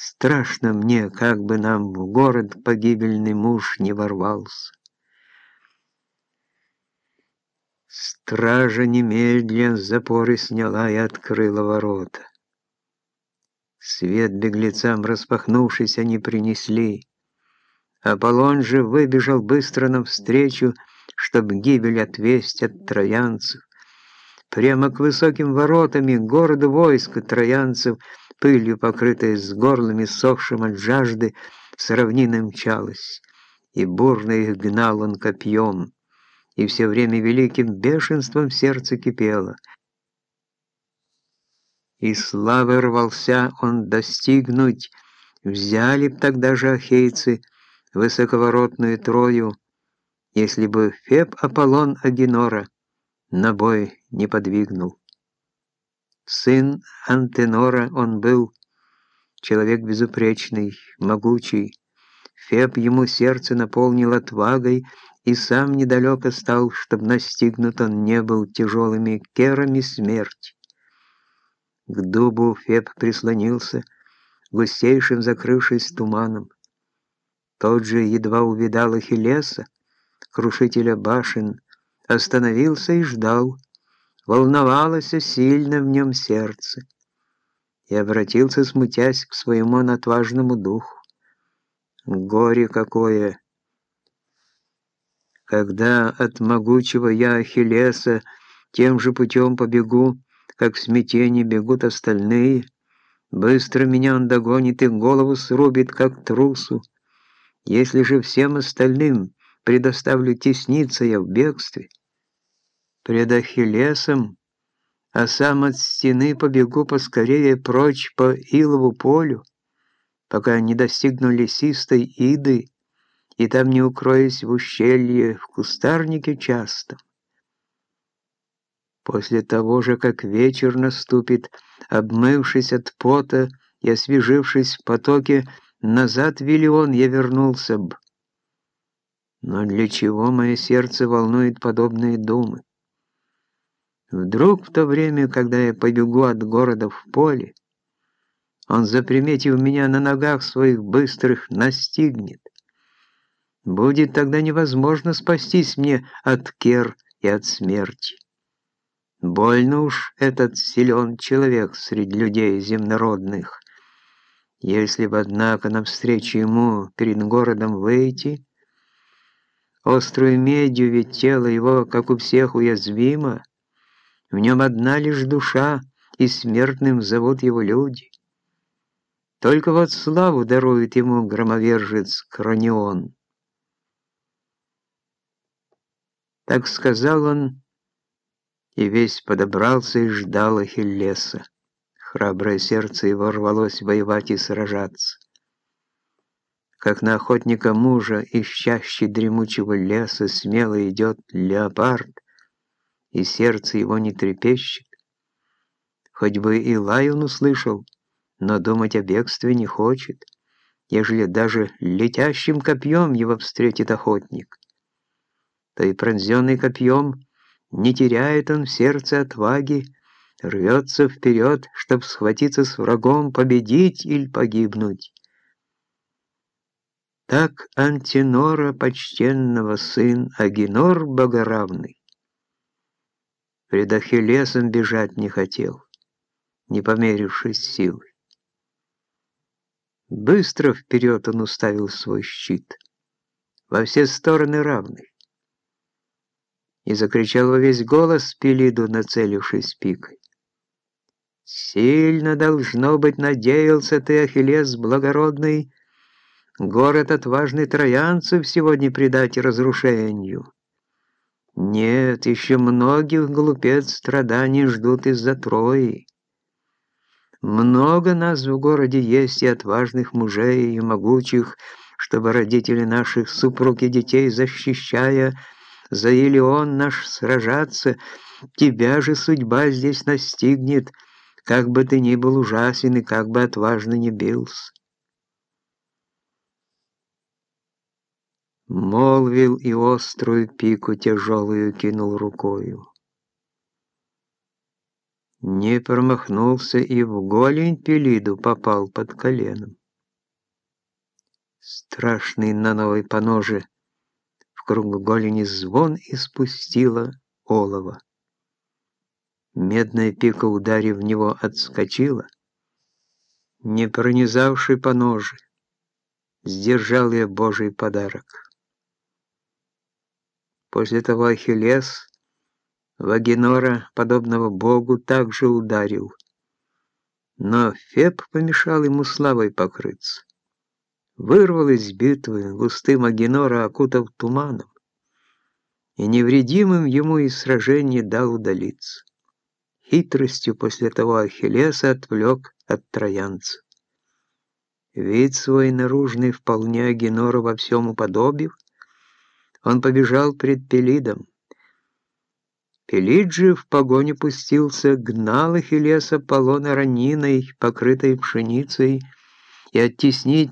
Страшно мне, как бы нам в город погибельный муж не ворвался. Стража немедленно запоры сняла и открыла ворота. Свет беглецам распахнувшись они принесли. Аполлон же выбежал быстро навстречу, чтобы гибель отвесть от троянцев. Прямо к высоким воротами города войска троянцев, пылью покрытая с горлами сохшим от жажды, с равнины мчалась, и бурно их гнал он копьем и все время великим бешенством сердце кипело. И славы рвался он достигнуть, взяли б тогда же ахейцы высоковоротную Трою, если бы Феб Аполлон Агенора на бой не подвигнул. Сын Антенора он был, человек безупречный, могучий. Феб ему сердце наполнил отвагой и сам недалеко стал, чтоб настигнут он не был тяжелыми керами смерти. К дубу Феб прислонился, густейшим закрывшись туманом. Тот же едва увидал Ахиллеса, крушителя башен, остановился и ждал. Волновалось сильно в нем сердце. И обратился, смутясь, к своему отважному духу. Горе какое! Когда от могучего я Ахиллеса тем же путем побегу, как в смятении бегут остальные, быстро меня он догонит и голову срубит, как трусу. Если же всем остальным предоставлю тесниться я в бегстве, пред Ахиллесом, а сам от стены побегу поскорее прочь по Илову полю, пока не достигну лесистой Иды, и там не укроюсь в ущелье, в кустарнике часто. После того же, как вечер наступит, обмывшись от пота и освежившись в потоке, назад Виллион я вернулся б. Но для чего мое сердце волнует подобные думы? Вдруг в то время, когда я побегу от города в поле, он, заприметив меня на ногах своих быстрых, настигнет. Будет тогда невозможно спастись мне от кер и от смерти. Больно уж этот силен человек среди людей земнородных. Если бы, однако, навстречу ему перед городом выйти, острую медью ведь тело его, как у всех, уязвимо, в нем одна лишь душа, и смертным зовут его люди. Только вот славу дарует ему громовержец Кранион. Так сказал он, и весь подобрался и ждал Ахиллеса. Храброе сердце его рвалось воевать и сражаться. Как на охотника мужа, ищащий дремучего леса, смело идет леопард, и сердце его не трепещет. Хоть бы и лай он услышал, но думать о бегстве не хочет, ежели даже летящим копьем его встретит охотник то и пронзенный копьем не теряет он в сердце отваги, рвется вперед, чтоб схватиться с врагом, победить или погибнуть. Так Антинора, почтенного сын, Агинор богоравный, пред Ахиллесом бежать не хотел, не померившись силой. Быстро вперед он уставил свой щит, во все стороны равный и закричал во весь голос Пелиду, нацелившись пикой. «Сильно, должно быть, надеялся ты, Ахиллес благородный, город отважный троянцев сегодня предать разрушению. Нет, еще многих глупец страданий ждут из-за Трои. Много нас в городе есть и отважных мужей, и могучих, чтобы родители наших супруг и детей защищая, за Илион наш сражаться, тебя же судьба здесь настигнет, как бы ты ни был ужасен и как бы отважно не бился. Молвил и острую пику тяжелую кинул рукою. Не промахнулся и в голень Пелиду попал под коленом. страшный на новой поноже, в круг голени звон испустила олова. Медная пика, ударив в него, отскочила, не пронизавший по ноже, сдержал я Божий подарок. После того Ахиллес Вагинора, подобного богу, также ударил, но Феб помешал ему славой покрыться. Вырвал из битвы густым Агенора, окутав туманом, и невредимым ему из сражения дал удалиться. Хитростью после того Ахиллеса отвлек от троянца. Вид свой наружный вполне Агенору во всем уподобив, он побежал пред Пелидом. Пелид же в погоню пустился, гнал Ахиллеса полона раниной, покрытой пшеницей, и оттеснить